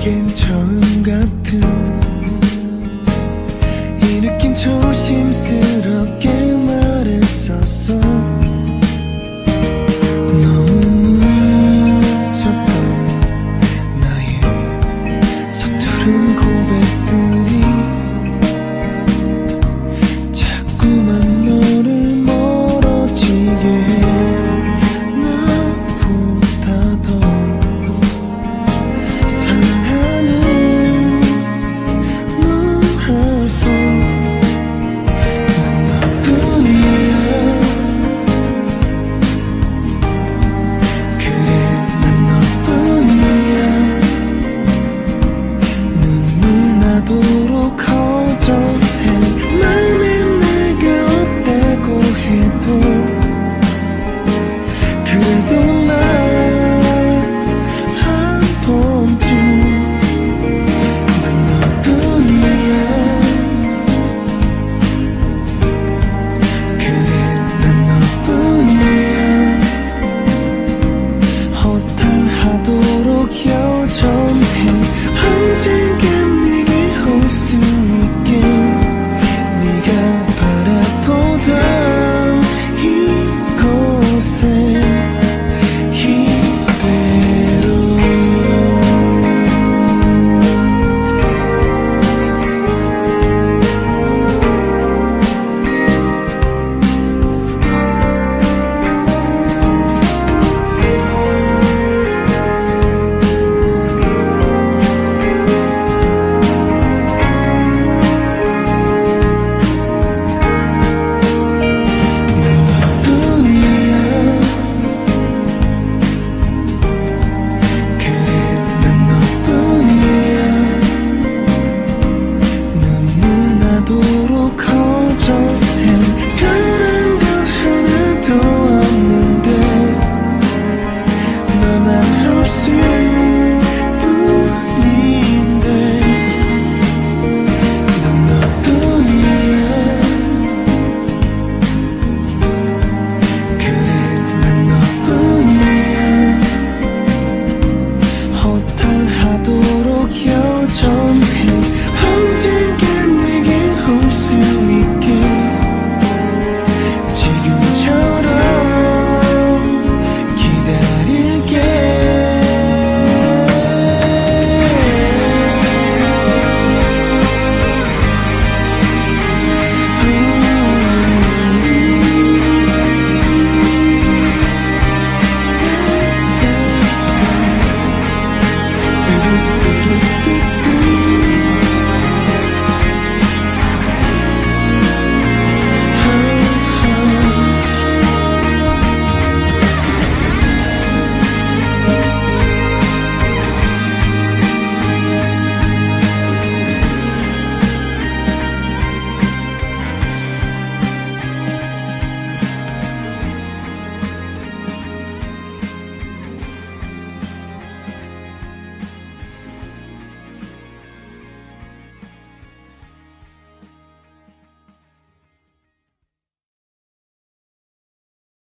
내겐 처음 같은 이 느낌 조심스럽게 말했었어. 너무 늦었던 나의 서투른 고백들.